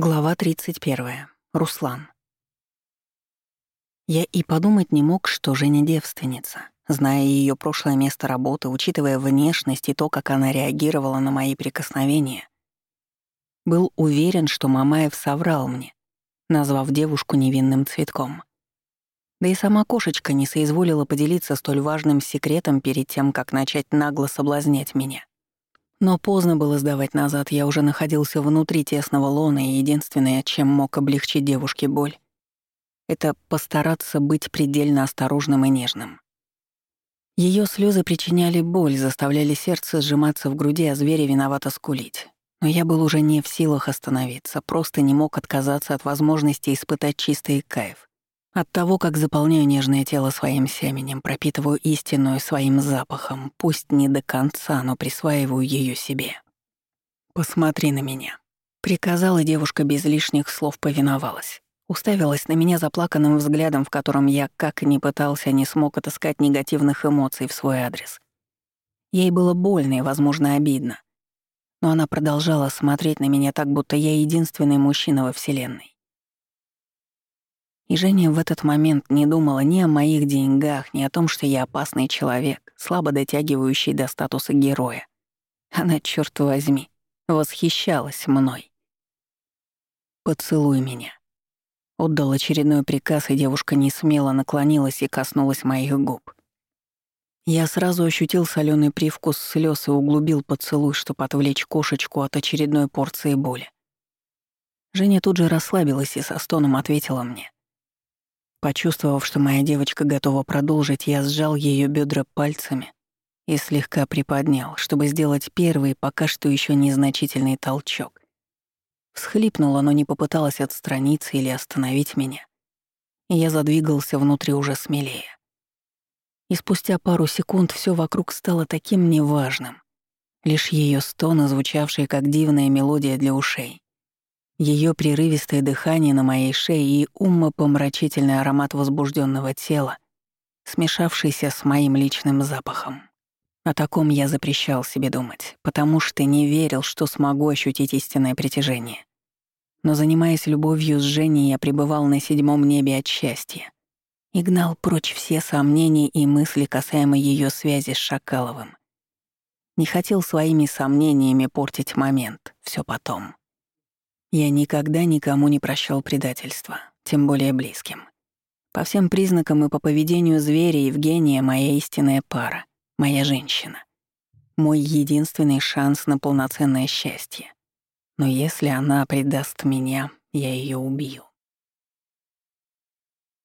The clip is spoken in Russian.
Глава 31. Руслан. Я и подумать не мог, что Женя девственница. Зная ее прошлое место работы, учитывая внешность и то, как она реагировала на мои прикосновения, был уверен, что Мамаев соврал мне, назвав девушку невинным цветком. Да и сама кошечка не соизволила поделиться столь важным секретом перед тем, как начать нагло соблазнять меня. Но поздно было сдавать назад, я уже находился внутри тесного лона, и единственное, чем мог облегчить девушке боль, это постараться быть предельно осторожным и нежным. Ее слезы причиняли боль, заставляли сердце сжиматься в груди, а звери виновато скулить. Но я был уже не в силах остановиться, просто не мог отказаться от возможности испытать чистый кайф. От того, как заполняю нежное тело своим семенем, пропитываю истинную своим запахом, пусть не до конца, но присваиваю ее себе. «Посмотри на меня», — приказала девушка без лишних слов повиновалась. Уставилась на меня заплаканным взглядом, в котором я, как ни пытался, не смог отыскать негативных эмоций в свой адрес. Ей было больно и, возможно, обидно. Но она продолжала смотреть на меня так, будто я единственный мужчина во Вселенной. И Женя в этот момент не думала ни о моих деньгах, ни о том, что я опасный человек, слабо дотягивающий до статуса героя. Она, черт возьми, восхищалась мной. «Поцелуй меня». Отдал очередной приказ, и девушка не смело наклонилась и коснулась моих губ. Я сразу ощутил соленый привкус слез и углубил поцелуй, чтобы отвлечь кошечку от очередной порции боли. Женя тут же расслабилась и со стоном ответила мне. Почувствовав, что моя девочка готова продолжить, я сжал ее бедра пальцами и слегка приподнял, чтобы сделать первый, пока что еще незначительный толчок. Всхлипнула, но не попыталась отстраниться или остановить меня. И я задвигался внутри уже смелее. И спустя пару секунд все вокруг стало таким неважным. Лишь ее стоны, звучавшие как дивная мелодия для ушей. Ее прерывистое дыхание на моей шее и умопомрачительный аромат возбужденного тела, смешавшийся с моим личным запахом. О таком я запрещал себе думать, потому что не верил, что смогу ощутить истинное притяжение. Но занимаясь любовью с Женей, я пребывал на седьмом небе от счастья и гнал прочь все сомнения и мысли касаемо ее связи с Шакаловым. Не хотел своими сомнениями портить момент, все потом. Я никогда никому не прощал предательства, тем более близким. По всем признакам и по поведению зверя Евгения моя истинная пара, моя женщина. Мой единственный шанс на полноценное счастье. Но если она предаст меня, я ее убью.